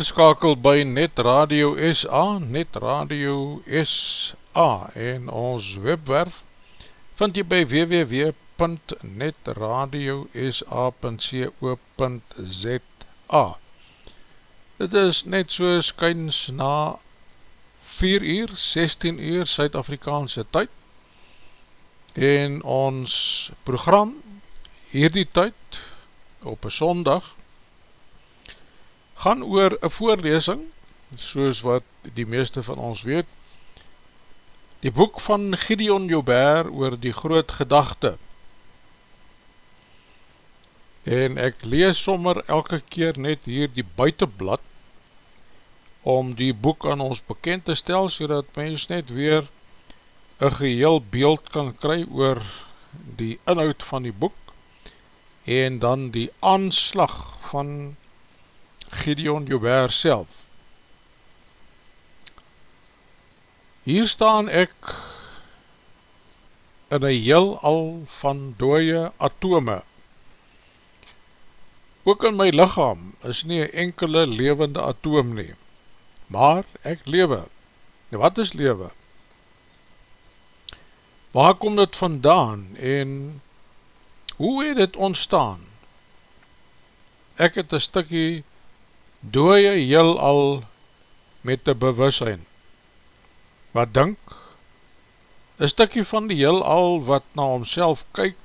ingeskakeld by Net Radio SA, Net Radio SA en ons webwerf vind jy by www.netradiosa.co.za Dit is net so skyns na 4 uur, 16 uur Suid-Afrikaanse tyd. En ons program hierdie tyd op een sondag gaan oor een voorlesing, soos wat die meeste van ons weet, die boek van Gideon Joubert oor die groot gedachte. En ek lees sommer elke keer net hier die buitenblad, om die boek aan ons bekend te stel, so dat mens net weer een geheel beeld kan kry oor die inhoud van die boek, en dan die aanslag van die Gideon Joubert self. Hier staan ek in een heel al van dooie atome. Ook in my lichaam is nie een enkele levende atoom nie, maar ek lewe. Wat is lewe? Waar kom dit vandaan en hoe het het ontstaan? Ek het een stikkie dooie heel al met die bewussein. Wat dink? Een stikkie van die heel al wat na homself kyk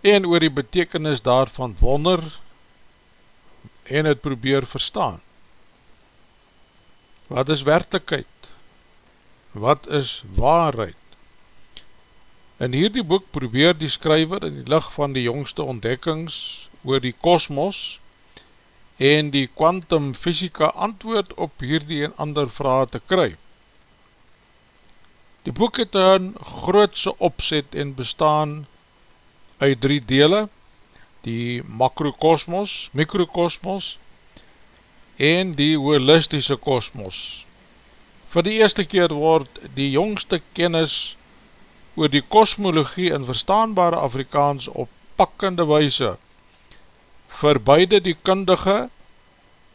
en oor die betekenis daarvan wonder en het probeer verstaan. Wat is werkelijkheid? Wat is waarheid? In hierdie boek probeer die skryver in die licht van die jongste ontdekkings oor die kosmos en die quantum fysika antwoord op hierdie en ander vraag te kry. Die boek het een grootse opzet en bestaan uit drie dele, die makrokosmos, mikrokosmos en die holistische kosmos. Voor die eerste keer word die jongste kennis oor die kosmologie in verstaanbare Afrikaans op pakkende wijse vir beide die kundige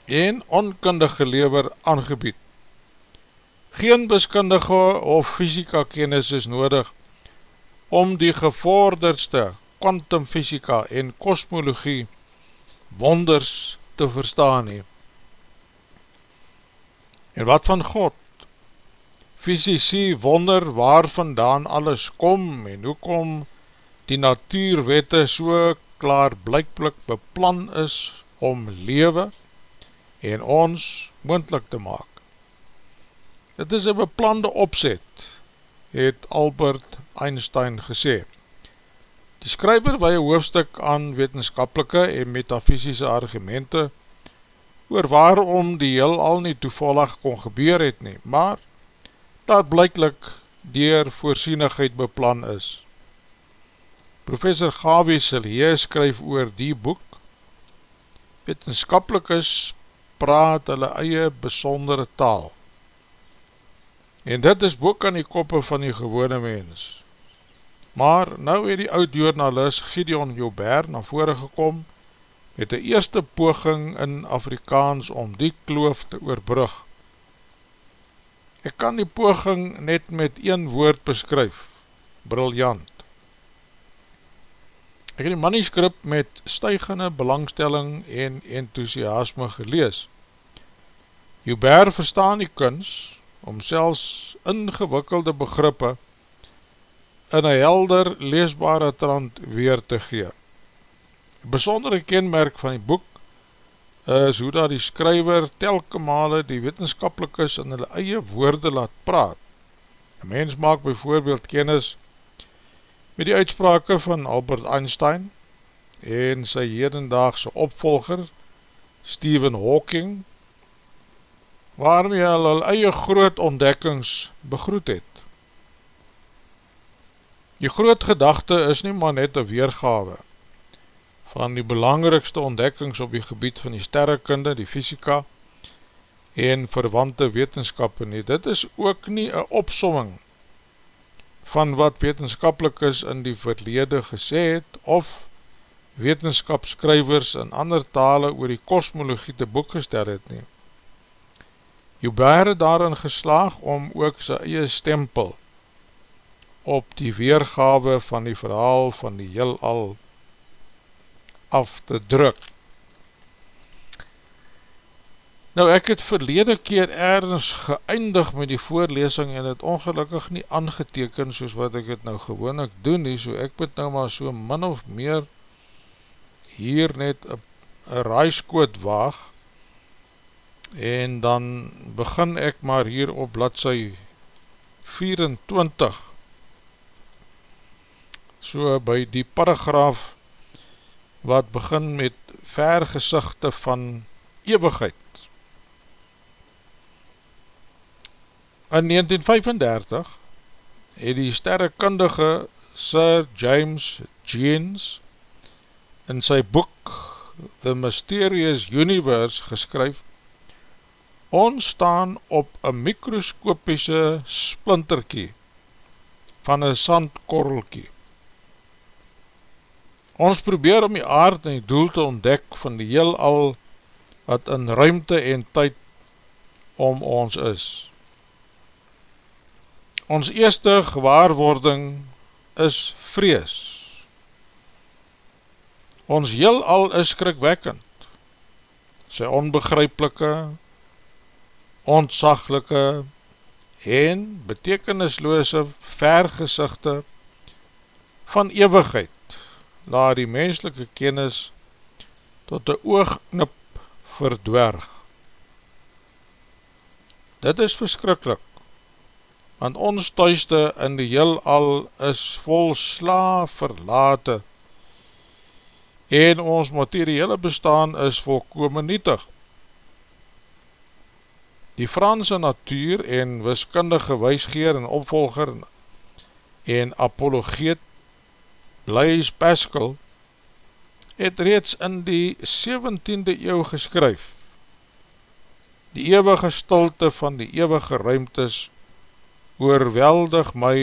en onkundige lever aangebied. Geen beskundige of fysika kennis is nodig om die gevorderdste kwantumfysika en kosmologie wonders te verstaan he. En wat van God? Fysici wonder waar vandaan alles kom en hoekom die natuurwette so klaar blijkblik beplan is om lewe en ons moendlik te maak. Het is een beplande opzet, het Albert Einstein gesê. Die skryver wei een hoofdstuk aan wetenskapelike en metafysische argumente oor waarom die heel al nie toevallig kon gebeur het nie, maar dat blijklik dier voorsienigheid beplan is. Professor Gavi Silje skryf oor die boek. Wetenskapelikes praat hulle eie besondere taal. En dit is boek aan die koppe van die gewone mens. Maar nou het die oud-journalist Gideon Joubert na vore gekom met die eerste poging in Afrikaans om die kloof te oorbrug. Ek kan die poging net met een woord beskryf Briljant Ek het die manuscript met stuigende belangstelling en enthousiasme gelees. Joubert verstaan die kuns om selfs ingewikkelde begrippe in een helder leesbare trant weer te gee. Die besondere kenmerk van die boek is hoe dat die skryver telke male die wetenskapelikes in hulle eie woorde laat praat. Een mens maak bijvoorbeeld kennis met die uitsprake van Albert Einstein en sy hedendaagse opvolger Stephen Hawking waarmee hy al eie groot ontdekkings begroet het. Die groot gedachte is nie maar net een weergawe van die belangrikste ontdekkings op die gebied van die sterrekunde, die fysika en verwante wetenskap nie. Dit is ook nie een opsomming van wat wetenskapelik is in die verlede gesê het, of wetenskapskrywers in ander tale oor die kosmologie te boek gestel het nie. Joubert het daarin geslaag om ook sy eie stempel op die weergawe van die verhaal van die heel al af te druk. Nou ek het verlede keer ergens geëindig met die voorlesing en het ongelukkig nie aangeteken soos wat ek het nou gewoon ek doen nie, so ek moet nou maar so min of meer hier net een raaiskoot waag en dan begin ek maar hier op bladse 24 so by die paragraaf wat begin met vergezichte van eeuwigheid. In 1935 het die sterrekundige Sir James Jeans in sy boek The Mysterious Universe geskryf Ons staan op een mikroskopische splinterkie van een sandkorrelkie. Ons probeer om die aard en die doel te ontdek van die heel al wat in ruimte en tyd om ons is. Ons eerste gewaarwording is vrees. Ons heel al is skrikwekkend. Sy onbegryplike, ontsaglike en betekenisloose vergezichte van eeuwigheid laat die menselike kennis tot die oogknip verdwerg. Dit is verskrikkelijk, want ons thuiste in die heel al is vol sla verlate en ons materiële bestaan is volkome nietig. Die Franse natuur en wiskundige weisgeer en opvolger en apologeet Blaise Pascal het reeds in die 17e eeuw geskryf Die eeuwige stilte van die eeuwige ruimtes oorweldig my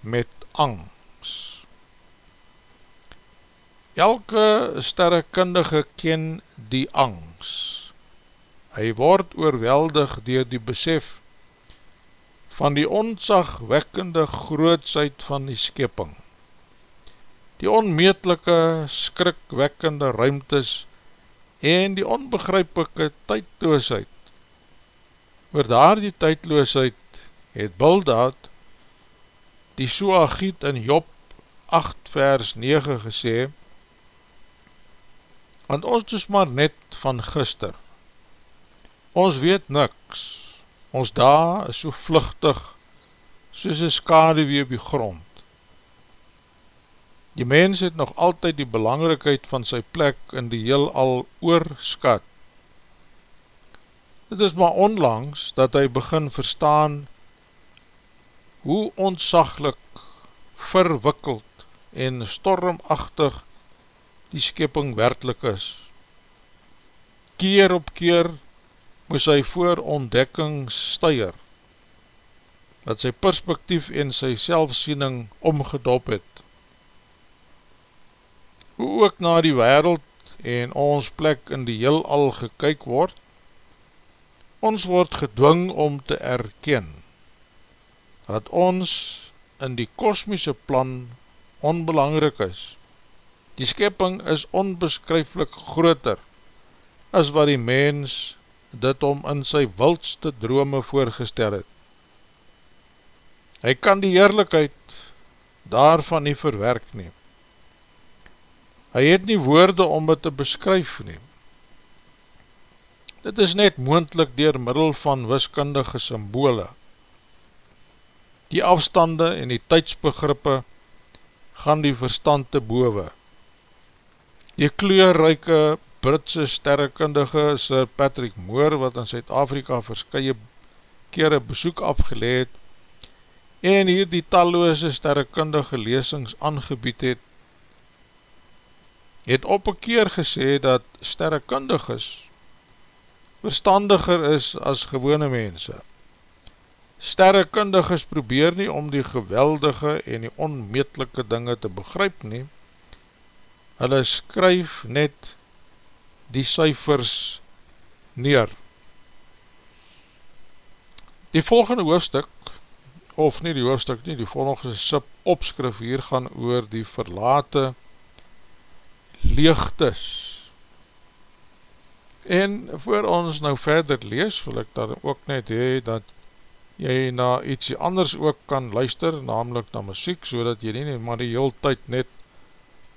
met angs. Elke sterrekundige ken die angs. Hy word oorweldig dier die besef van die ontzagwekkende grootsheid van die skepping die onmeetlike, skrikwekkende ruimtes en die onbegrypelike tydloosheid. Oor daar die tydloosheid het Bildad die Soagiet in Job 8 vers 9 gesê, want ons is maar net van gister. Ons weet niks, ons daar is so vluchtig, soos een skade wie op die grond. Die mens het nog altyd die belangrikheid van sy plek in die heel al oorskat. Het is maar onlangs dat hy begin verstaan hoe ontzaglik, verwikkeld en stormachtig die skepping werkelijk is. Keer op keer moes hy voor ontdekking stuier, dat sy perspektief en sy selfsiening omgedop het hoe ook na die wereld en ons plek in die heel al gekyk word, ons word gedwing om te erken, dat ons in die kosmiese plan onbelangrik is. Die skepping is onbeskryflik groter, as wat die mens dit om in sy wildste drome voorgestel het. Hy kan die heerlijkheid daarvan nie verwerk neem. Hy het nie woorde om het te beskryf neem. Dit is net moendlik dier middel van wiskundige symbole. Die afstande en die tydsbegrippe gaan die verstand te bowe. Die kleurryke Britse sterrekundige Sir Patrick Moore, wat in Zuid-Afrika verskye kere besoek afgeleed en hier die talloose sterrekundige lesings aangebied het, het op een keer gesê dat sterrekundiges verstandiger is as gewone mense. Sterrekundiges probeer nie om die geweldige en die onmeetlike dinge te begryp nie, hulle skryf net die cijfers neer. Die volgende hoofdstuk, of nie die hoofdstuk nie, die volgende sub opskrif hier gaan oor die verlate leegtes. En voor ons nou verder lees, wil ek daar ook net hee, dat jy na ietsie anders ook kan luister, namelijk na muziek, so dat jy nie maar die heel tyd net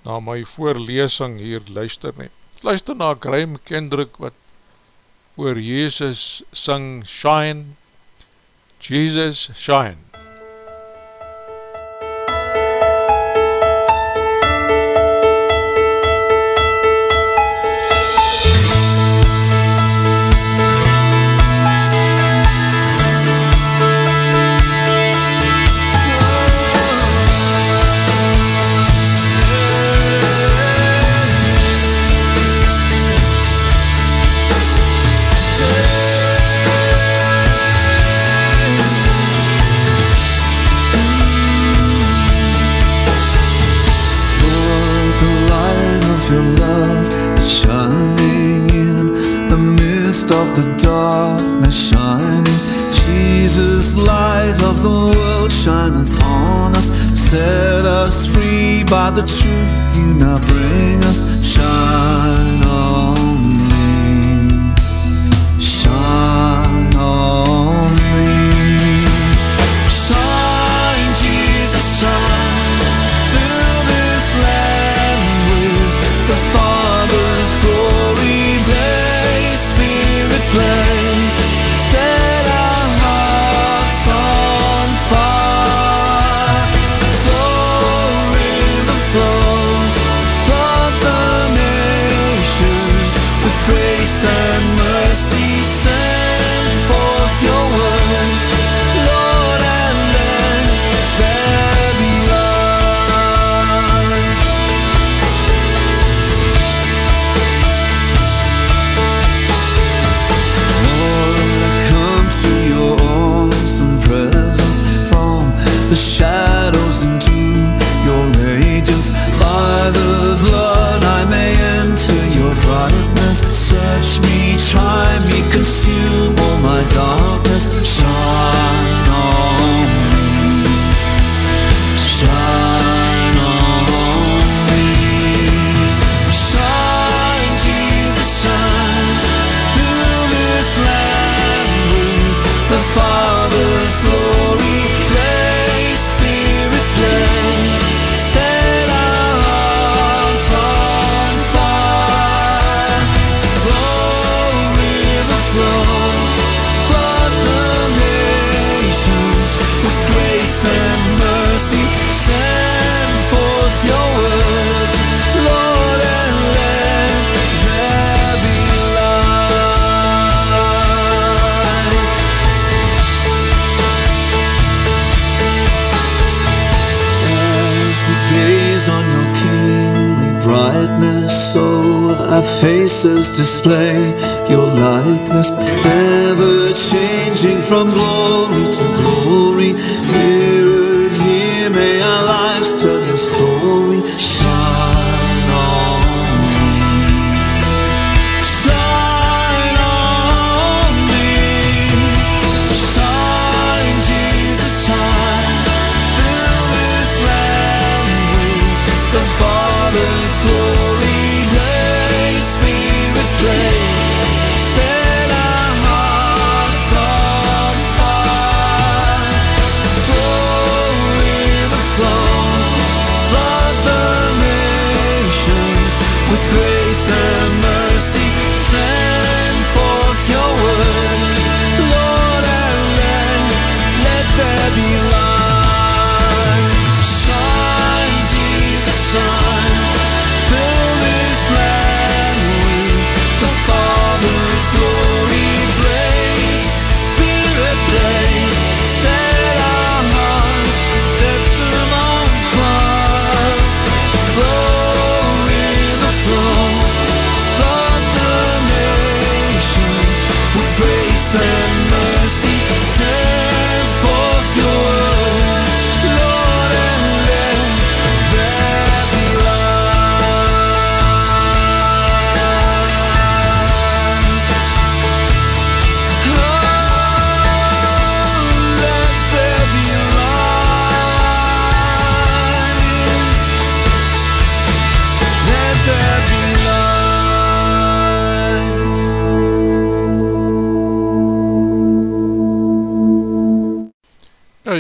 na my voorlesing hier luister nie. Luister na Graham Kendrick wat oor Jezus sing Shine, Jesus Shine. Faces display your likeness, ever changing from glory.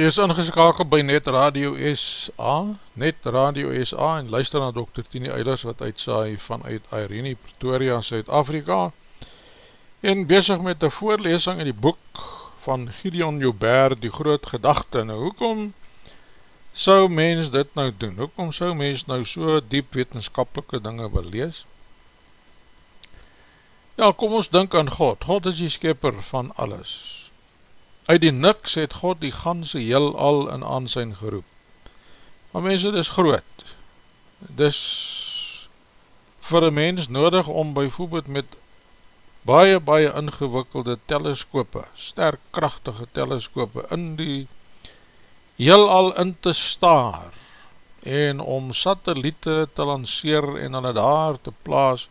Jy is ingeskakeld by Net Radio SA, Net Radio SA en luister na Dr. Tini Eilers wat uitsaai vanuit Irene, Pretoria, Suid-Afrika en bezig met die voorlesing in die boek van Gideon Joubert, die groot gedachte. Nou, hoekom sou mens dit nou doen? Hoekom sou mens nou so diep wetenskapelike dinge wil lees? Ja, kom ons denk aan God. God is die skepper van alles uit die niks het God die ganse heel al in aansijn geroep. Maar mense, dit is groot. Dit vir een mens nodig om bijvoorbeeld met baie, baie ingewikkelde teleskope, sterk krachtige teleskope in die heel al in te staar en om satelliete te lanceer en hulle daar te plaas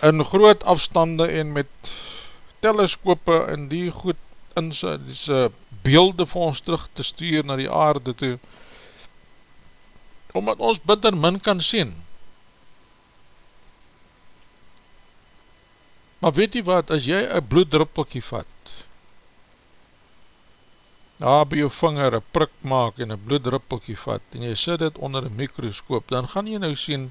in groot afstande en met teleskope in die goed in sy, sy beelde vir ons terug te stuur na die aarde toe, omdat ons bitter min kan sien. Maar weet jy wat, as jy een bloeddruppelkie vat, daar by jou vinger een prik maak en een bloeddruppelkie vat, en jy sit dit onder een mikroskoop, dan gaan jy nou sien,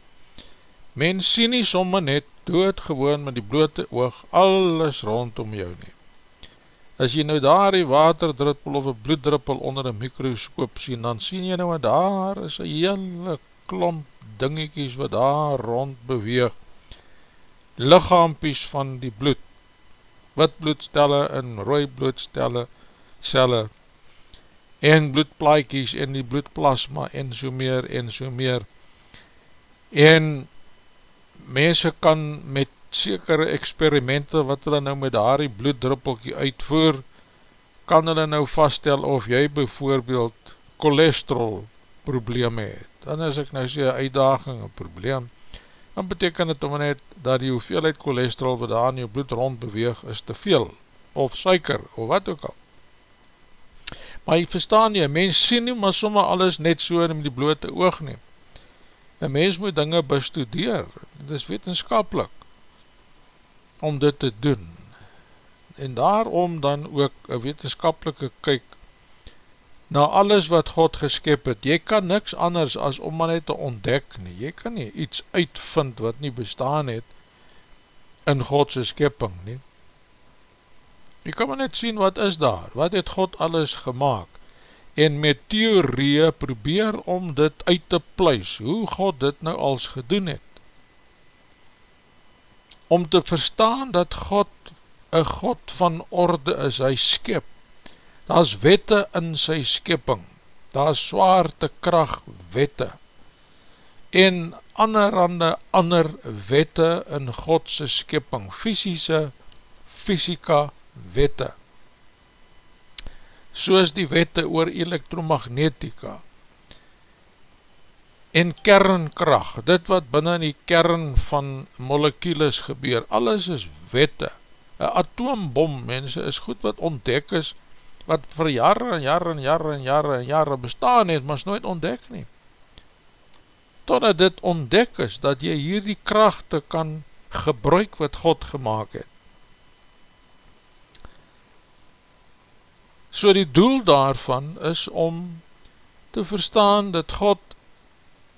mens sien nie somme net doodgewoon met die blote oog, alles rondom jou nie. As jy nou daar die waterdruppel of een bloeddruppel onder een mikroskoop sien, dan sien jy nou, daar is een hele klomp dingetjies wat daar rond beweeg. Lichaampies van die bloed, wit bloedstelle en rooi bloedstelle, celle, en bloedplaikies en die bloedplasma en so meer en so meer. En mense kan met sekere experimente wat hulle nou met daar die bloeddruppelkie uitvoer, kan hulle nou vaststel of jy bijvoorbeeld cholesterol probleme het. Dan is ek nou sê een uitdaging, een probleem, dan beteken het om net dat die hoeveelheid cholesterol wat daar in jou bloed rond beweeg is te veel, of suiker, of wat ook al. Maar jy verstaan nie, mens sien nie, maar somme alles net so in die blote oog neem. Een mens moet dinge bestudeer, dit is wetenskapelik om dit te doen. En daarom dan ook een wetenskapelike kyk na alles wat God geskep het, jy kan niks anders as om maar net te ontdek nie, jy kan nie iets uitvind wat nie bestaan het in Godse skepping nie. Jy kan maar net sien wat is daar, wat het God alles gemaakt en met theorie probeer om dit uit te pluis, hoe God dit nou als gedoen het om te verstaan dat God een God van orde is, hy skep, daar is wette in sy skepping, daar is zwaarte kracht wette, en anderhande ander wette in Godse skepping, fysische, fysika wette, soos die wette oor elektromagnetika, en kernkracht, dit wat binnen die kern van molekules gebeur, alles is wette, een atoombom, mense, is goed wat ontdek is, wat vir jare en jare en jare en jare en jare bestaan het, maar is nooit ontdek nie. Totdat dit ontdek is, dat jy hier die krachte kan gebruik wat God gemaakt het. So die doel daarvan is om te verstaan dat God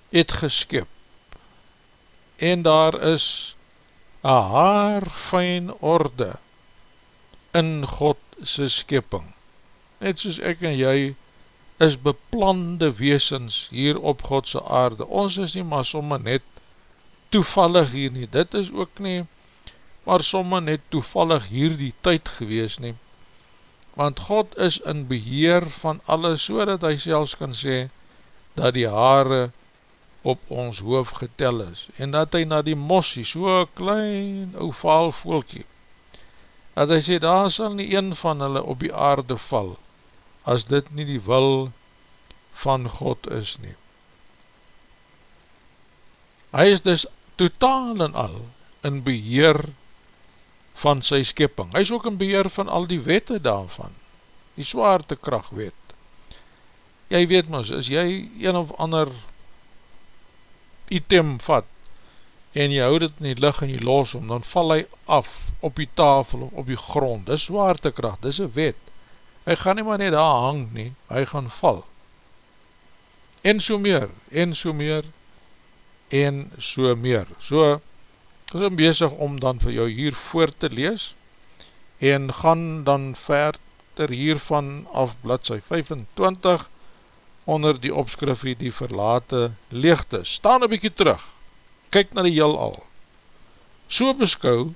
het geskip. En daar is een haar fijn orde in Godse skipping net soos ek en jy is beplande weesens hier op Godse aarde. Ons is nie maar somme net toevallig hier nie, dit is ook nie maar somme net toevallig hier die tyd gewees nie. Want God is in beheer van alles so dat hy selfs kan sê dat die haare op ons hoof getel is, en dat hy na die mossie, so klein ovaal voelkie, dat hy sê, daar sal nie een van hulle op die aarde val, as dit nie die wil van God is nie. Hy is dus totaal en al in beheer van sy skepping. Hy is ook in beheer van al die wette daarvan, die zwaartekracht wet. Jy weet mys, as jy een of ander item vat en jy houd het in die licht en jy los om, dan val hy af op die tafel of op die grond, dis zwaartekracht, dis een wet, hy gaan nie maar net daar hang nie, hy gaan val. En so meer, en so meer, en so meer. So, is bezig om dan vir jou hier voor te lees, en gaan dan verder hiervan af bladzij 25, onder die opskrifie die verlate leegte. Staan een bykie terug, kyk na die heel al. So beskou,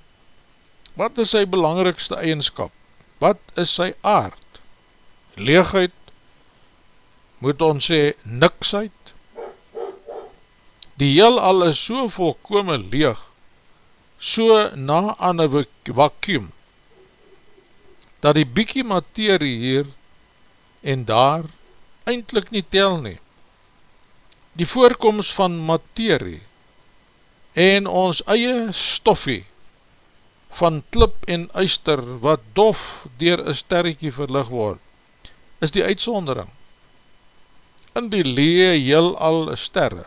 wat is sy belangrikste eigenskap? Wat is sy aard? Leegheid, moet ons sê niksheid. Die heel al is so volkome leeg, so na aan een vacuum, dat die bykie materie hier en daar eindelijk nie tel nie. Die voorkomst van materie en ons eie stoffie van klip en uister wat dof dier een sterrekie verlig word, is die uitsondering. In die lee heel al sterre,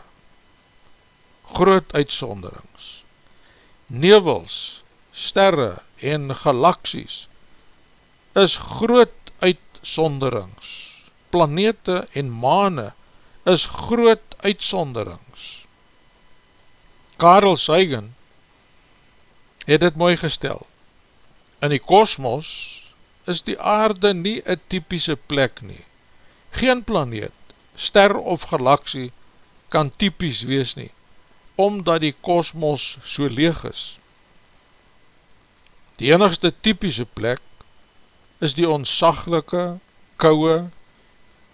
groot uitsonderings, nevels, sterre en galaksies, is groot uitsonderings, planete en maane is groot uitsonderings. Karel Seigen het het mooi gestel. In die kosmos is die aarde nie een typische plek nie. Geen planeet, ster of galaksie kan typisch wees nie, omdat die kosmos so leeg is. Die enigste typische plek is die onsaglike, kouwe,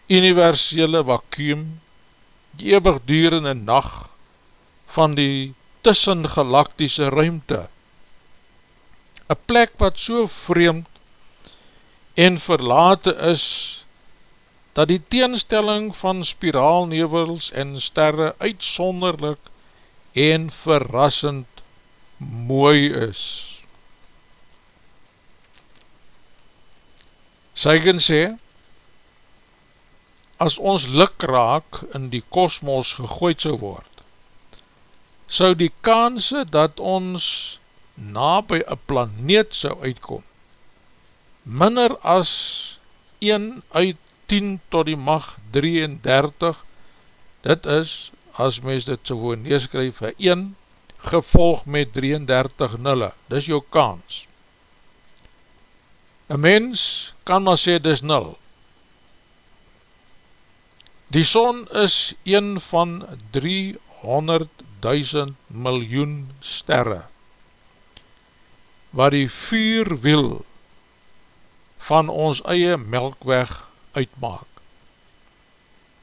universele vacuum, die eeuwigdurende nacht van die tussengalaktiese ruimte. Een plek wat so vreemd en verlate is, dat die teenstelling van spiraalnevels en sterre uitsonderlik en verrassend mooi is. Sygen sê, as ons lik raak in die kosmos gegooid so word, sou die kanse dat ons na by een planeet sou uitkom, minder as 1 uit 10 tot die mag 33, dit is, as mens dit so gewoon neerskryf, 1 gevolg met 33 nulle, dis jou kans. Een mens kan maar sê dis nul. Die son is een van 300 duisend miljoen sterre wat die vuurwiel van ons eie melkweg uitmaak.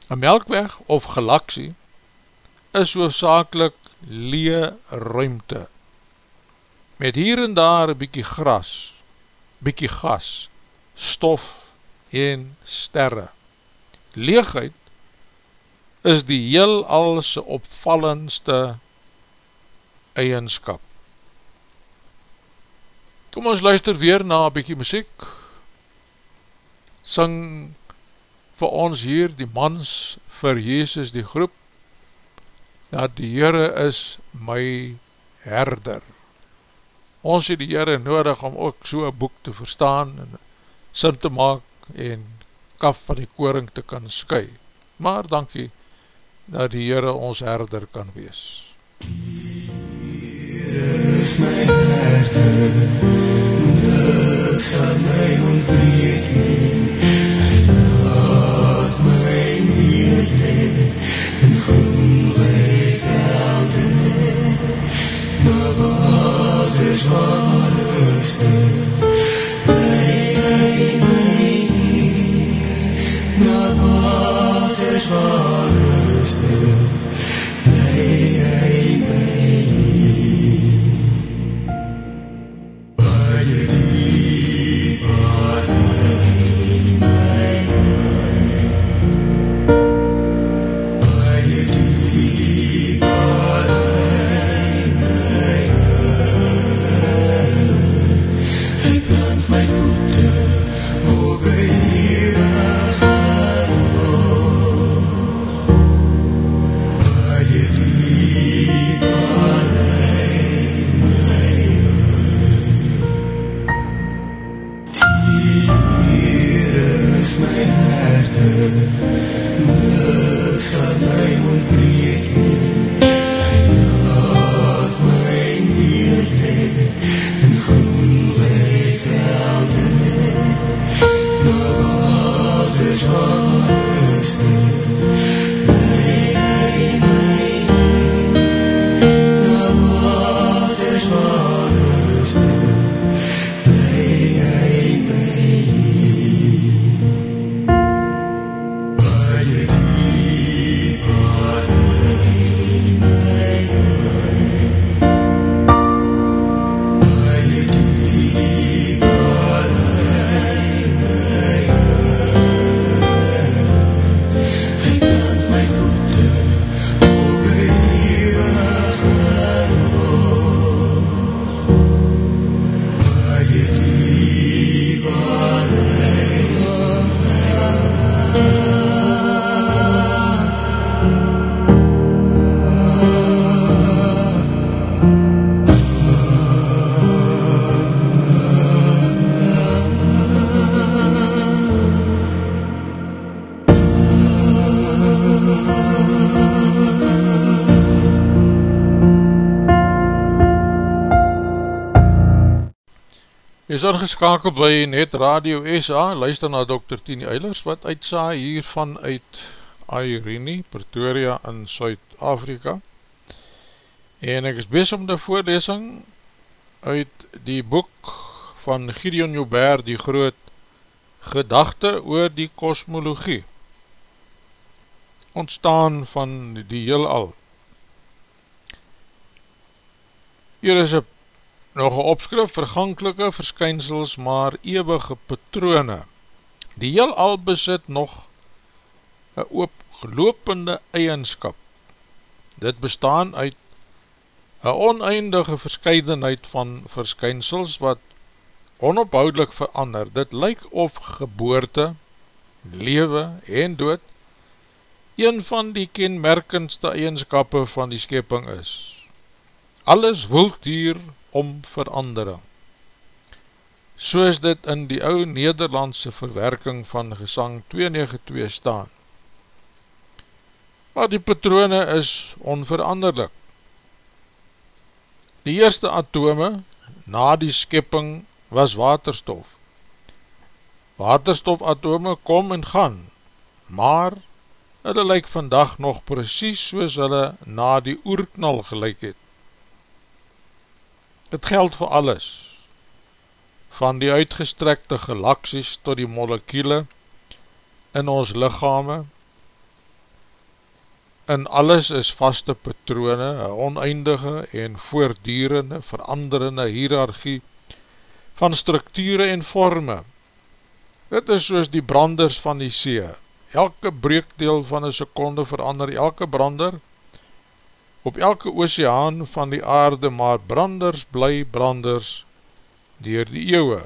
Een melkweg of galaksie is hoofdzakelik lee ruimte met hier en daar bykie gras, bykie gas, stof en sterre. Leegheid is die heel alse opvallendste eigenskap. Kom ons luister weer na een bykie muziek, sing vir ons hier die mans vir Jezus die groep, dat die Heere is my herder. Ons het die Heere nodig om ook so een boek te verstaan en sin te maak en kaf van die koring te kan sky. Maar dankie, dat die Heere ons herder kan wees. Heere is my herder, dit sal my ontbreek nie, is ingeskakeld by Net Radio SA, luister na Dr. Tini Eilers, wat uitsa hiervan uit Airene, Pretoria in Suid-Afrika. En ek is bezig om die voorlesing uit die boek van Gideon Joubert, die groot gedachte oor die kosmologie, ontstaan van die heel al. Hier is een nog een opskrif vergankelike verskynsels maar eeuwige patrone. Die heel al besit nog een oopgelopende eigenskap. Dit bestaan uit een oneindige verscheidenheid van verskynsels wat onophoudelik verander. Dit lyk of geboorte, lewe en dood een van die kenmerkendste eigenskappe van die skeping is. Alles woelt hier om verandering. Soos dit in die ou Nederlandse verwerking van gesang 292 staan. Maar die patrone is onveranderlik. Die eerste atome na die skepping was waterstof. Waterstofatome kom en gaan, maar hulle lyk vandag nog precies soos hulle na die oerknal gelijk het. Dit geld vir alles, van die uitgestrekte galaksies tot die molekule in ons lichame, in alles is vaste patrone, een oneindige en voordierende, veranderende hierarchie van structure en vorme. Dit is soos die branders van die see. Elke breekdeel van een seconde verander, elke brander op elke oceaan van die aarde, maar branders bly branders dier die eeuwe.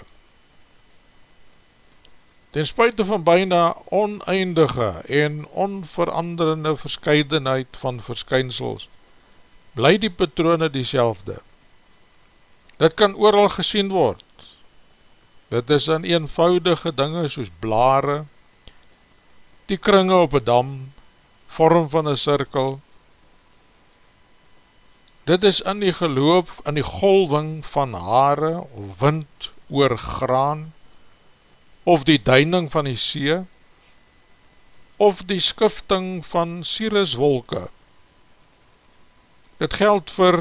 Ten spuite van byna oneindige en onveranderende verscheidenheid van verskynsels, bly die patrone die selfde. Dit kan ooral gesien word. Dit is in eenvoudige dinge soos blare, die kringe op een dam, vorm van een cirkel, Dit is in die geloof, in die golwing van hare, of wind oor graan, of die duining van die see, of die skifting van sieriswolke. Dit geld vir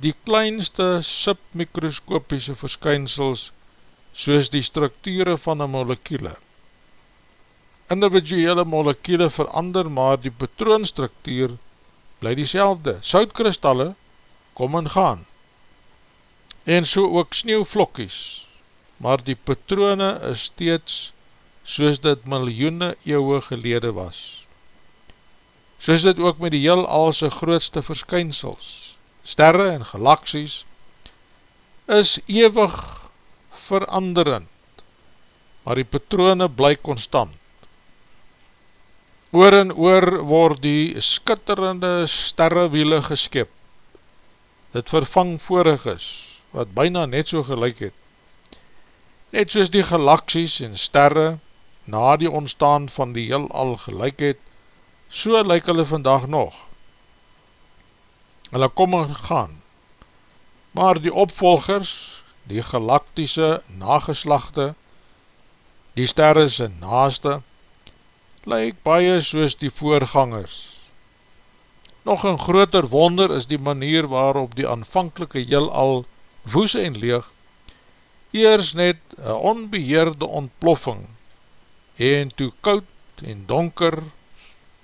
die kleinste submikroskopiese verskynsels, soos die structure van een molekiele. Individuele molekiele verander maar die patroonstruktuur bly die selfde, soutkristalle kom en gaan, en so ook sneeuwvlokkies, maar die patrone is steeds soos dit miljoene eeuwe gelede was. Soos dit ook met die heel alse grootste verskynsels, sterre en galaksies, is ewig veranderend, maar die patrone bly constant. Oor en oor word die skitterende sterrewiele geskip. Dit vervang vorig is, wat byna net so gelijk het. Net soos die galaksies en sterre na die ontstaan van die heel al gelijk het, so lyk hulle vandag nog. Hulle kom en gaan, maar die opvolgers, die galaktiese nageslachte, die sterre naaste, lyk baie soos die voorgangers. Nog een groter wonder is die manier waarop die aanvankelike heel al woes en leeg, eers net een onbeheerde ontploffing en toe koud en donker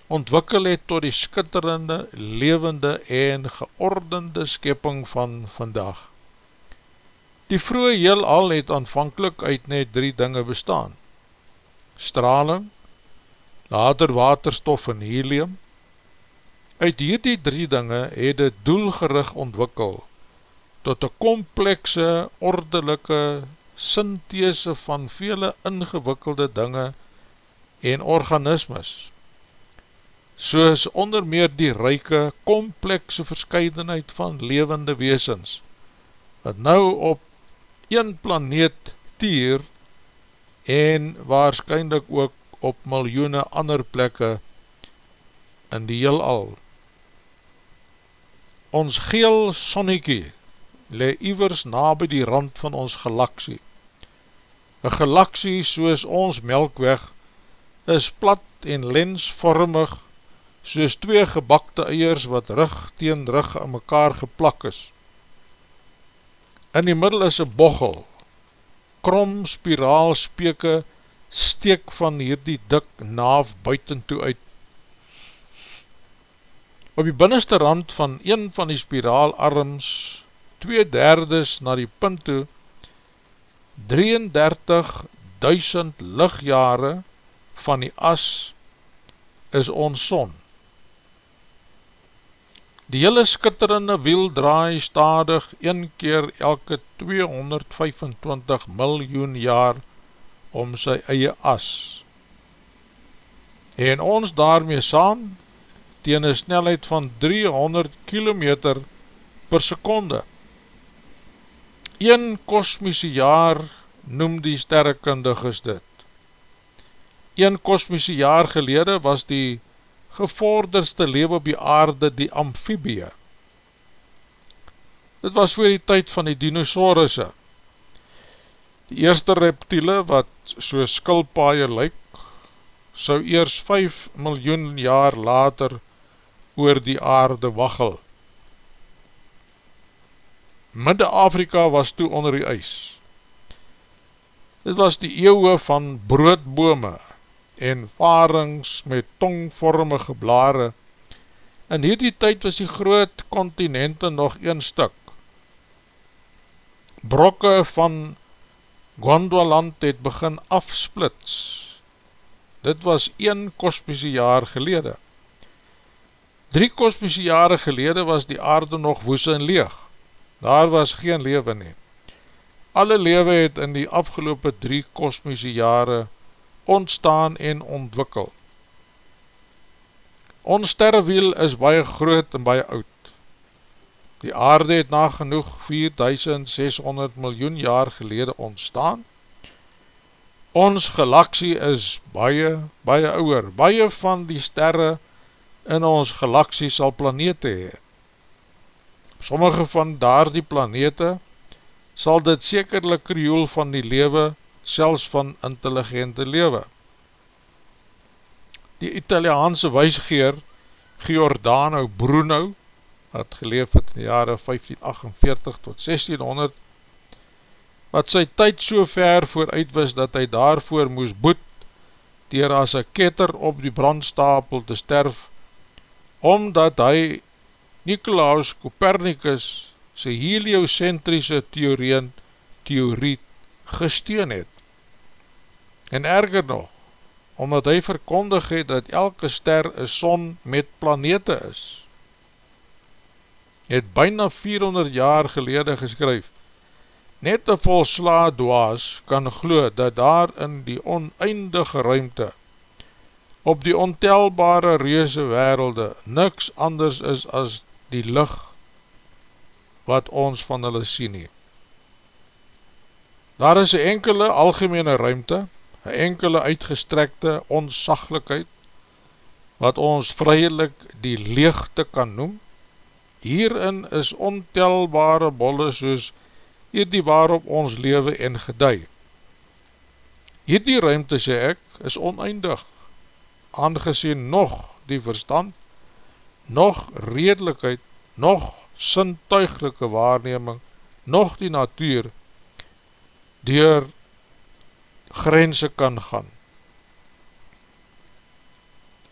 ontwikkel het tot die skitterende, levende en geordende skepping van vandag. Die vroege heel al het aanvankelijk uit net drie dinge bestaan. Straling, later waterstof en helium. Uit hierdie drie dinge het het doelgerig ontwikkel tot een komplekse, ordelike synthese van vele ingewikkelde dinge en organismes, soos onder meer die ryke, komplekse verscheidenheid van levende weesens, wat nou op een planeet tier en waarschijnlijk ook op miljoene ander plekke in die heel al. Ons geel sonnekie le ivers na by die rand van ons galaksie. Een galaksie soos ons melkweg is plat en lensvormig soos twee gebakte eiers wat rug teen rug aan mekaar geplak is. In die middel is een bochel, krom spiraal speke steek van hierdie dik naaf buiten toe uit. Op die binneste rand van een van die spiraalarms, twee derdes na die punt toe, 33.000 lichtjare van die as is ons son. Die hele skitterende wiel draai stadig een keer elke 225 miljoen jaar om sy eie as. En ons daarmee saam teen een snelheid van 300 km per seconde. Een kosmische jaar noem die sterrekundiges dit. Een kosmische jaar gelede was die gevorderste lewe op die aarde die amfibie. Dit was voor die tyd van die dinosaurusse. Die eerste reptiele wat so skilpaaie lyk, sou eers 5 miljoen jaar later oor die aarde waggel. Midde-Afrika was toe onder die ijs. Dit was die eeuwe van broodbome, en varings met tongvormige blare. In hierdie tyd was die groot continente nog een stuk. Brokke van Gondwaland het begin afsplits. Dit was een kosmische jaar gelede. Drie kosmische jare gelede was die aarde nog woes en leeg. Daar was geen lewe nie. Alle lewe het in die afgelopen drie kosmische jare ontstaan en ontwikkel. Ons sterrewiel is baie groot en baie oud. Die aarde het na genoeg 4600 miljoen jaar gelede ontstaan. Ons galaksie is baie, baie ouwer. Baie van die sterre in ons galaksie sal planete hee. Sommige van daar die planete sal dit sekerlik krioel van die lewe selfs van intelligente lewe. Die Italiaanse wijsgeer Giordano Bruno, wat geleef het in die jare 1548 tot 1600, wat sy tyd so ver vooruit was dat hy daarvoor moes boet, dier as een ketter op die brandstapel te sterf, omdat hy Nicolaus Copernicus sy heliocentrische theorieën theorie gesteun het. En erger nog, omdat hy verkondig het dat elke ster een son met planete is, het byna 400 jaar gelede geskryf, net een volsla dwaas kan glo dat daar in die oneindige ruimte, op die ontelbare reuse werelde, niks anders is as die licht wat ons van hulle sien nie. Daar is een enkele algemene ruimte, een enkele uitgestrekte onsaglikheid, wat ons vryelijk die leegte kan noem, hierin is ontelbare bolle soos hierdie waarop ons lewe en gedei. Hierdie ruimte, sê ek, is oneindig, aangezien nog die verstand, nog redelijkheid, nog sintuiglike waarneming, nog die natuur, door grense kan gaan.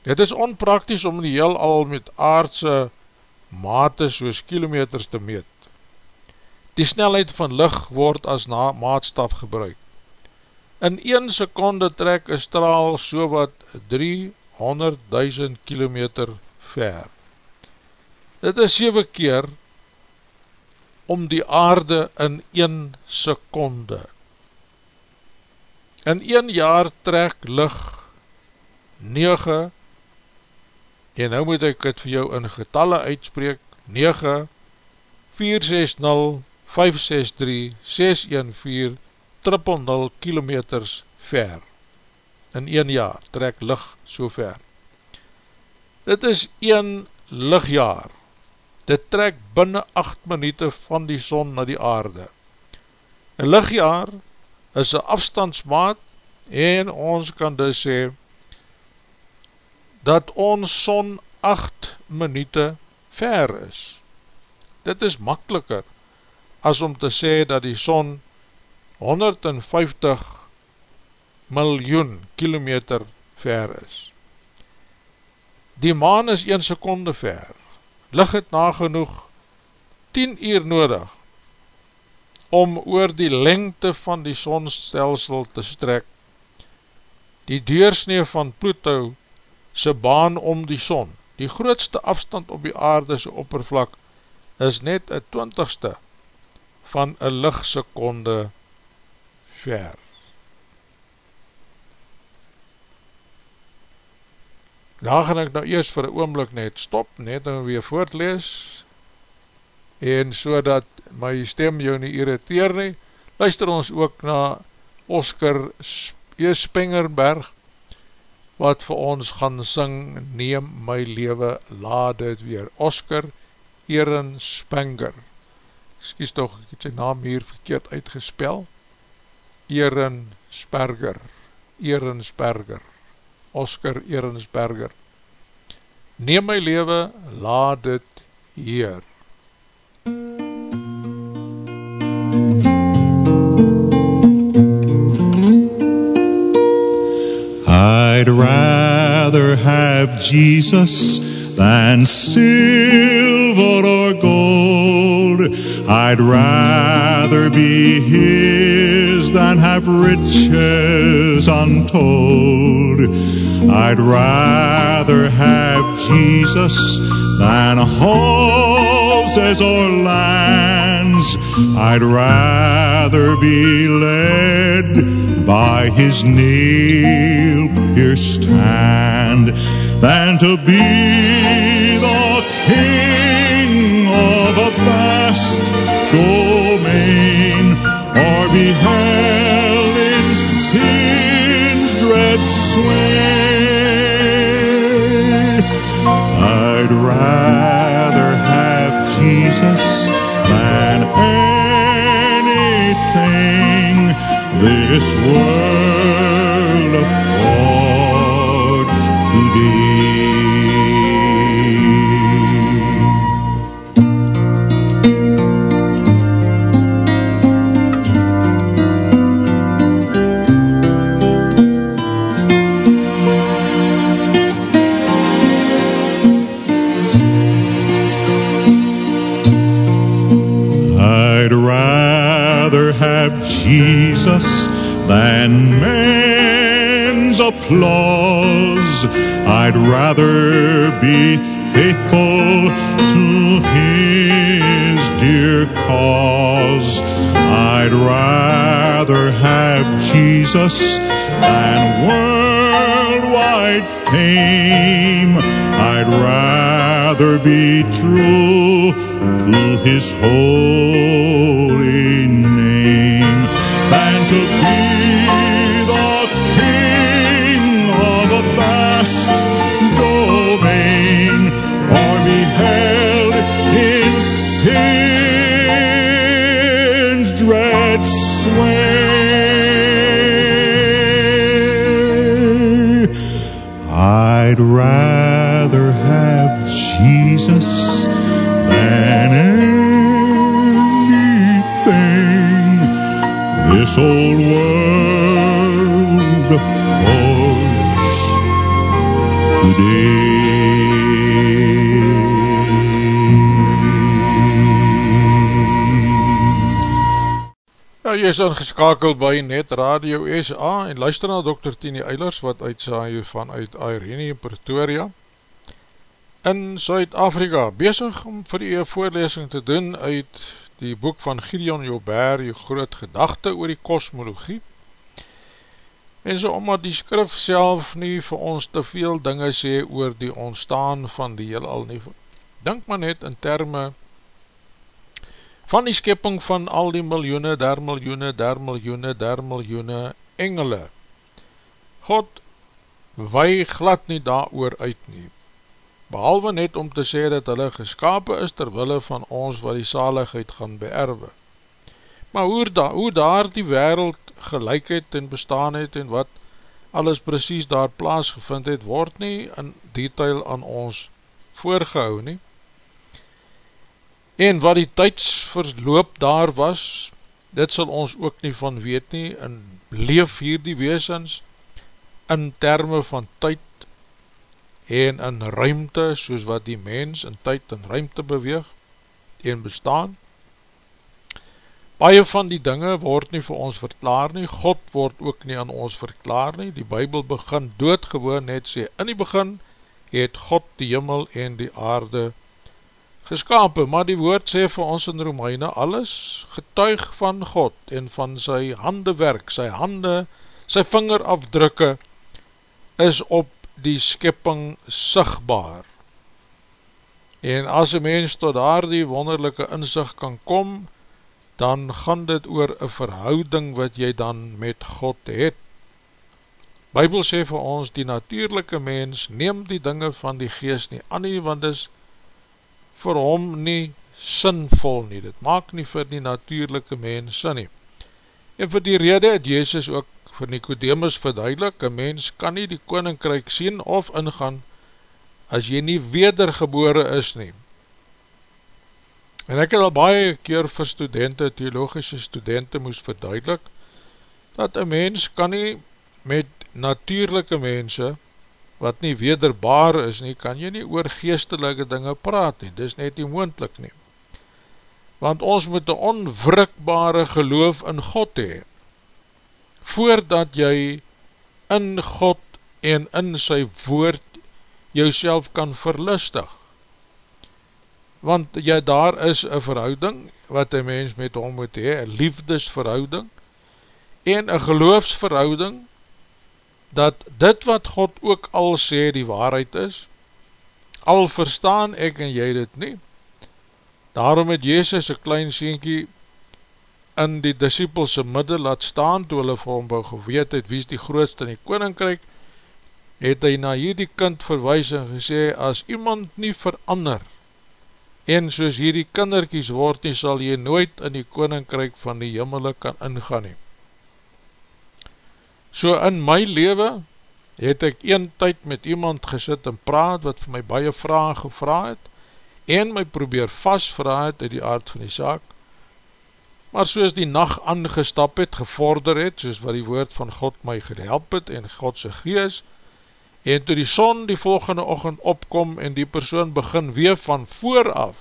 Dit is onprakties om die heel al met aardse mate soos kilometers te meet. Die snelheid van licht word as na maatstaf gebruik. In 1 seconde trek een straal so wat 300.000 kilometer ver. Dit is 7 keer om die aarde in 1 seconde. In 1 jaar trek licht 9 en nou moet ek het vir jou in getalle uitspreek, 9, 4, 6, 0, 5, 6, 3, 6, 1, 4, triple 0 kilometers ver. In 1 jaar trek licht so ver. Dit is 1 lichtjaar. Dit trek binnen 8 minuten van die son na die aarde. Een lichtjaar is een afstandsmaat en ons kan dus sê, dat ons son 8 minute ver is. Dit is makkeliker as om te sê dat die son 150 miljoen kilometer ver is. Die maan is 1 seconde ver. Lig het nagenoeg 10 uur nodig om oor die lengte van die sonstelsel te strek. Die deursnee van Pluto sy baan om die son. Die grootste afstand op die aardese oppervlak is net een twintigste van een lichtsekonde ver. Daar gaan ek nou eers vir een oomblik net stop, net en weer voortlees, en so dat my stem jou nie irriteer nie, luister ons ook na Oscar Spengerberg, wat vir ons gaan sing, neem my lewe, laat dit weer, Oscar Eren Spenger, skies toch, ek het sy naam hier verkeerd uitgespel, Eren Sperger, Eren Sperger, Oscar Eren Sperger, neem my lewe, laat dit hier. I'd rather have Jesus than silver or gold. I'd rather be his than have riches untold. I'd rather have Jesus than horses or lands. I'd rather be led by his nail pierced hand than to be the king of a vast domain or be held in sin's dread sway. I'd rather have Jesus than anything this world I'd rather be faithful to his dear cause. I'd rather have Jesus than worldwide fame. I'd rather be true to his holy name than to be right. Is ingeskakeld by Net Radio SA en luister na Dr. Tini Eilers wat uitsaai vanuit Irene in Pretoria in Suid-Afrika bezig om vir die voorlesing te doen uit die boek van Gideon Joubert, die groot gedachte oor die kosmologie en so omdat die skrif self nie vir ons te veel dinge sê oor die ontstaan van die heel al nie denk maar net in termen van die skepping van al die miljoene, der miljoene, der miljoene, der miljoene engele. God wei glad nie daar oor uit nie, behalwe net om te sê dat hulle geskapen is terwille van ons wat die saligheid gaan beerwe. Maar hoe, da, hoe daar die wereld gelijkheid en bestaan het en wat alles precies daar plaasgevind het, word nie in detail aan ons voorgehou nie en wat die tydsverloop daar was, dit sal ons ook nie van weet nie, en leef hier die weesens in termen van tyd en in ruimte, soos wat die mens in tyd en ruimte beweeg en bestaan. Baie van die dinge word nie vir ons verklaar nie, God word ook nie aan ons verklaar nie, die Bijbel begin doodgewoon net sê, in die begin het God die jimmel en die aarde verklaar geskapen, maar die woord sê vir ons in Romeine, alles getuig van God en van sy handewerk, sy hande, sy vingerafdrukke, is op die skepping sigtbaar. En as een mens tot daar die wonderlijke inzicht kan kom, dan gaan dit oor een verhouding wat jy dan met God het. Bybel sê vir ons, die natuurlijke mens neem die dinge van die geest nie aan nie, want is vir hom nie sinvol nie, dit maak nie vir die natuurlijke mens sin nie. En vir die rede het Jezus ook vir Nicodemus verduidelik, een mens kan nie die koninkryk sien of ingaan, as jy nie wedergebore is nie. En ek het al baie keer vir studenten, theologische studenten moes verduidelik, dat een mens kan nie met natuurlijke mense, wat nie wederbaar is nie, kan jy nie oor geestelike dinge praat nie, dis net nie moendlik nie. Want ons moet een onwrikbare geloof in God hee, voordat jy in God en in sy woord jou kan verlustig. Want jy daar is een verhouding, wat een mens met hom moet hee, een liefdesverhouding, en een geloofsverhouding, dat dit wat God ook al sê die waarheid is, al verstaan ek en jy dit nie. Daarom het Jezus een klein sienkie in die disciplese middel laat staan, toe hulle vir hom wou geweet het, wie is die grootste in die koninkryk, het hy na hierdie kind verwijs en gesê, as iemand nie verander, en soos hierdie kinderkies word nie, sal jy nooit in die koninkryk van die jimmele kan ingaan nie. So in my leven het ek een tyd met iemand gesit en praat wat vir my baie vraag gevra het en my probeer vastvra het uit die aard van die saak. Maar soos die nacht aangestap het, gevorder het, soos wat die woord van God my gehelp het en Godse gees, en toe die son die volgende ochend opkom en die persoon begin weer van vooraf,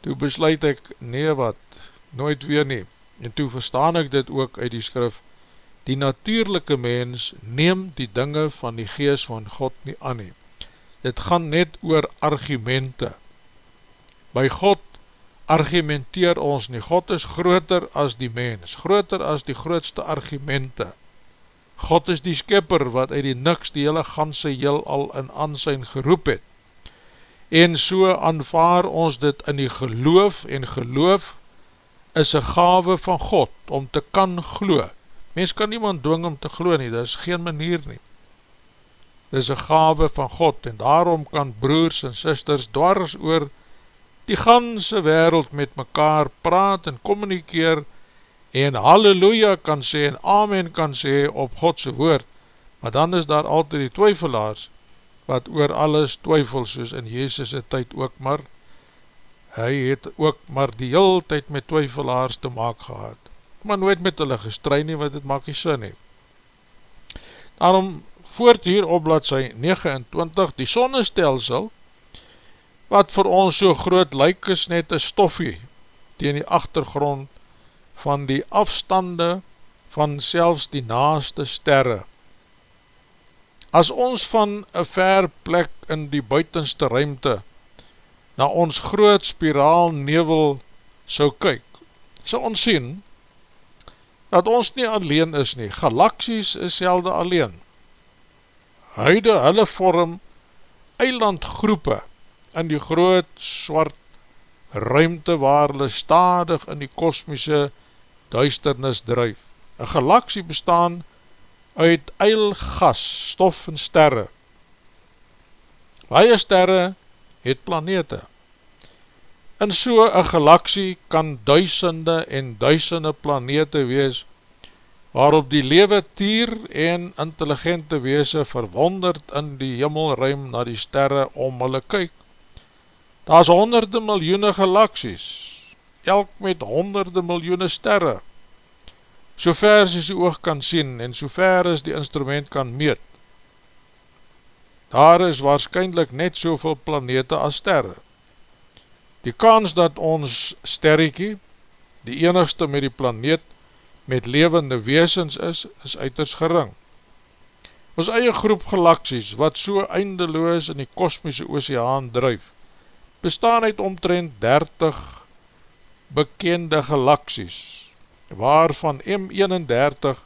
toe besluit ek, nee wat, nooit weer nie. En toe verstaan ek dit ook uit die skrif, die natuurlijke mens neem die dinge van die gees van God nie aan nie. Dit gaan net oor argumente. By God argumenteer ons nie. God is groter as die mens, groter as die grootste argumente. God is die skipper wat uit die niks die hele ganse heel al in ansijn geroep het. En so aanvaar ons dit in die geloof en geloof is een gave van God om te kan geloof Mens kan niemand dwing om te glo nie, dit is geen manier nie. Dit is een gave van God en daarom kan broers en sisters dwars oor die ganse wereld met mekaar praat en communikeer en halleluja kan sê en amen kan sê op Godse woord, maar dan is daar altyd die twyfelaars, wat oor alles twyfel, soos in Jezus' tyd ook maar, hy het ook maar die heel tyd met twyfelaars te maak gehad, maar nooit met hulle gestrein nie, wat het maak nie sin nie. Daarom voort hier op bladzij 29, die sonnestelsel, wat vir ons so groot lyk is net een stoffie, teen die achtergrond van die afstande van selfs die naaste sterre. As ons van een ver plek in die buitenste ruimte na ons groot spiraal nevel so kyk, so ons sien, dat ons nie alleen is nie, galaksies is selde alleen. Huide hulle vorm eilandgroepe in die groot swart ruimte waar hulle stadig in die kosmiese duisternis drijf. Een galaksie bestaan uit eilgas, stof en sterre. Baie sterre het planete. In so een galaksie kan duisende en duisende planete wees, waarop die lewe tier en intelligente weese verwonderd in die hemelruim na die sterre om hulle kyk. Daar is honderde miljoene galaksies, elk met honderde miljoene sterre, so ver as die oog kan sien en so ver as die instrument kan meet. Daar is waarschijnlijk net soveel planete as sterre. Die kans dat ons sterrekie, die enigste met die planeet met levende weesens is, is uiters gering. Ons eie groep galaksies, wat so eindeloos in die kosmische oceaan drijf, bestaan uit omtrent 30 bekende galaksies, waarvan M31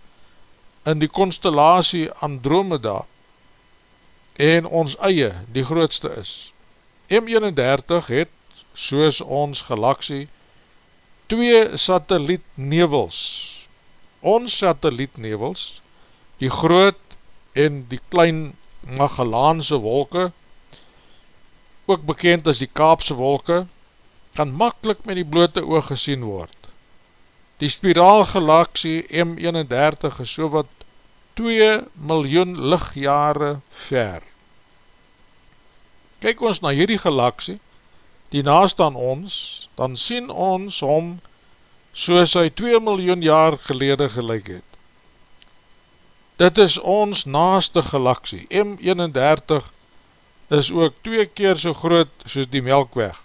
in die constellatie Andromeda en ons eie die grootste is. M31 het, soos ons galaksie, twee satellietnevels. Ons satellietnevels, die groot en die klein Magellaanse wolke, ook bekend as die Kaapse wolke, kan makkelijk met die blote oog gesien word. Die spiraalgalaksie M31 is so wat 2 miljoen lichtjare ver. Kyk ons na hierdie galaksie, die naast aan ons, dan sien ons om soos hy 2 miljoen jaar gelede gelijk het. Dit is ons naaste galaksie, M31 is ook twee keer so groot soos die melkweg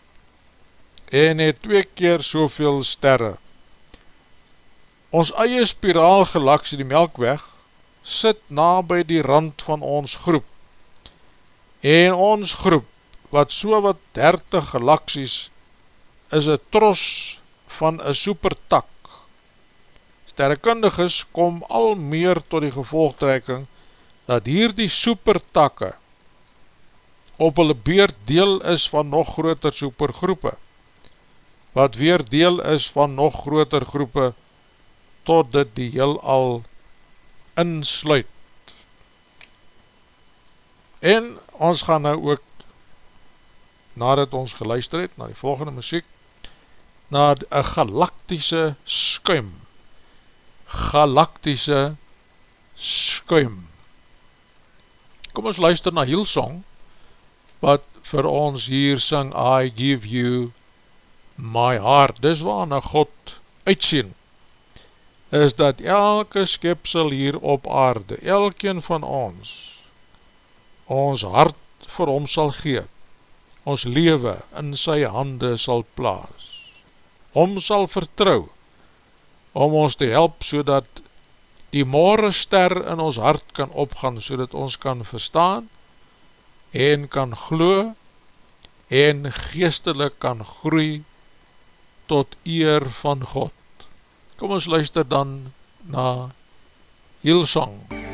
en het twee keer soveel sterre. Ons eie spiraal galaksie, die melkweg, sit na by die rand van ons groep. En ons groep, wat so wat 30 galaksies, is een tros van een supertak. Sterrekundiges kom al meer tot die gevolgtrekking, dat hier die supertakke op hulle beurt deel is van nog groter supergroepe, wat weer deel is van nog groter groepe, tot dit die heel al insluit. En ons gaan nou ook, nadat ons geluister het, na die volgende muziek, na een galaktische skuim. Galaktische skuim. Kom ons luister na Hillsong, wat vir ons hier sing, I give you my heart, dis waarna God uitsien, is dat elke skepsel hier op aarde, elkeen van ons, ons hart vir hom sal gee, ons lewe in sy hande sal plaas, hom sal vertrou, om ons te help, so dat die morgenster in ons hart kan opgaan, so dat ons kan verstaan, en kan glo en geestelik kan groei tot eer van God. Kom ons luister dan na Hillsong. MUZIEK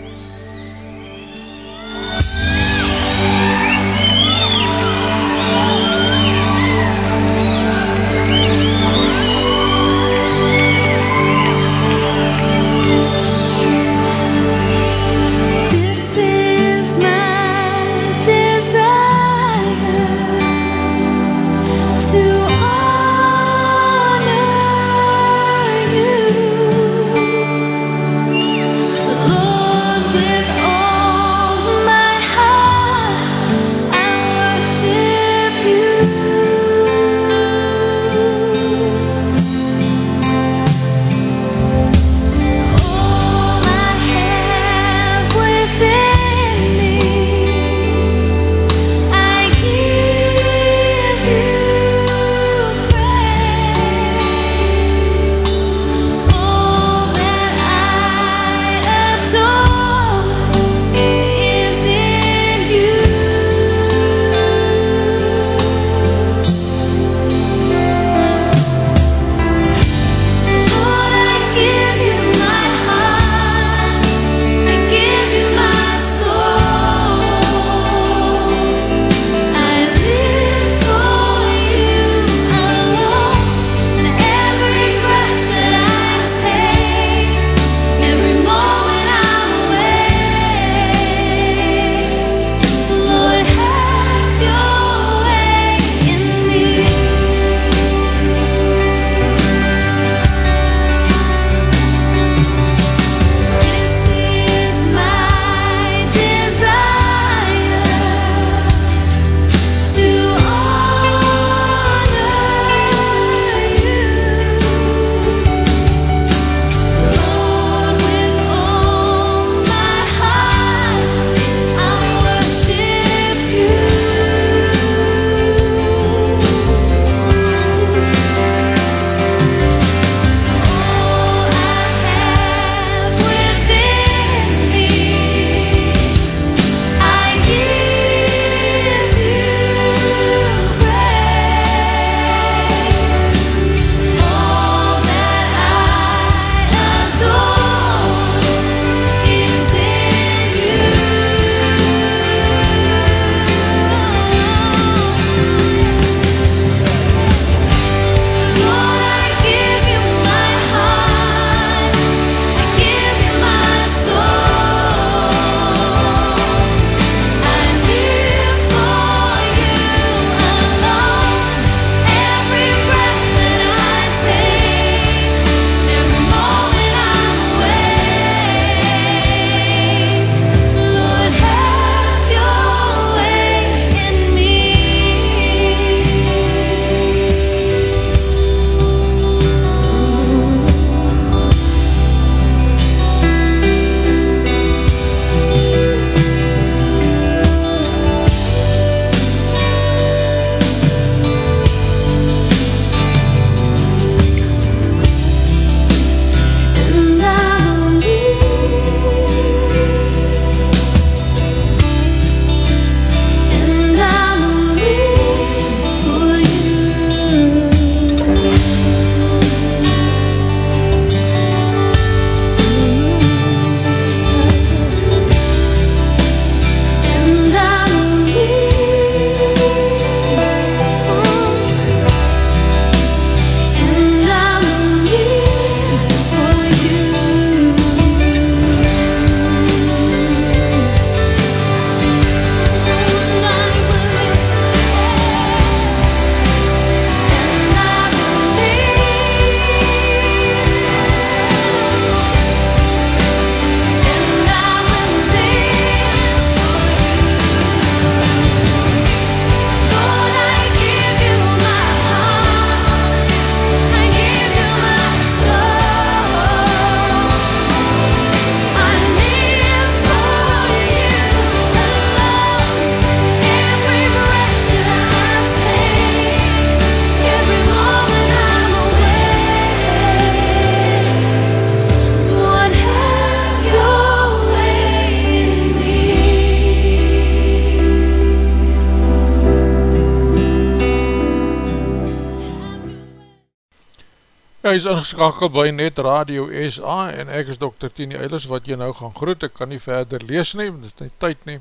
Jy is ingeskakeld by Net Radio SA en ek is Dr. Tini Eilers wat jy nou gaan groet, ek kan nie verder lees nie, dit is nie tyd nie.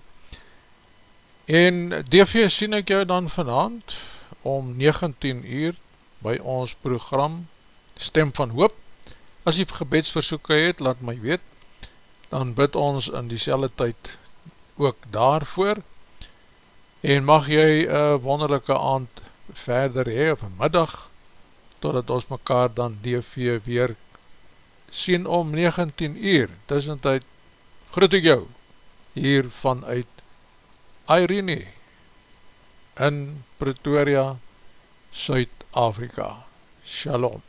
En DV sien ek jou dan vanavond om 19 uur by ons program Stem van Hoop. As jy gebedsversoeken het, laat my weet, dan bid ons in die tyd ook daarvoor. En mag jy een wonderlijke aand verder hee, of een middag, totdat ons mekaar dan DV weer sien om 19 uur, tussentijd groet ek jou hier vanuit Irene in Pretoria, Suid-Afrika. Shalom.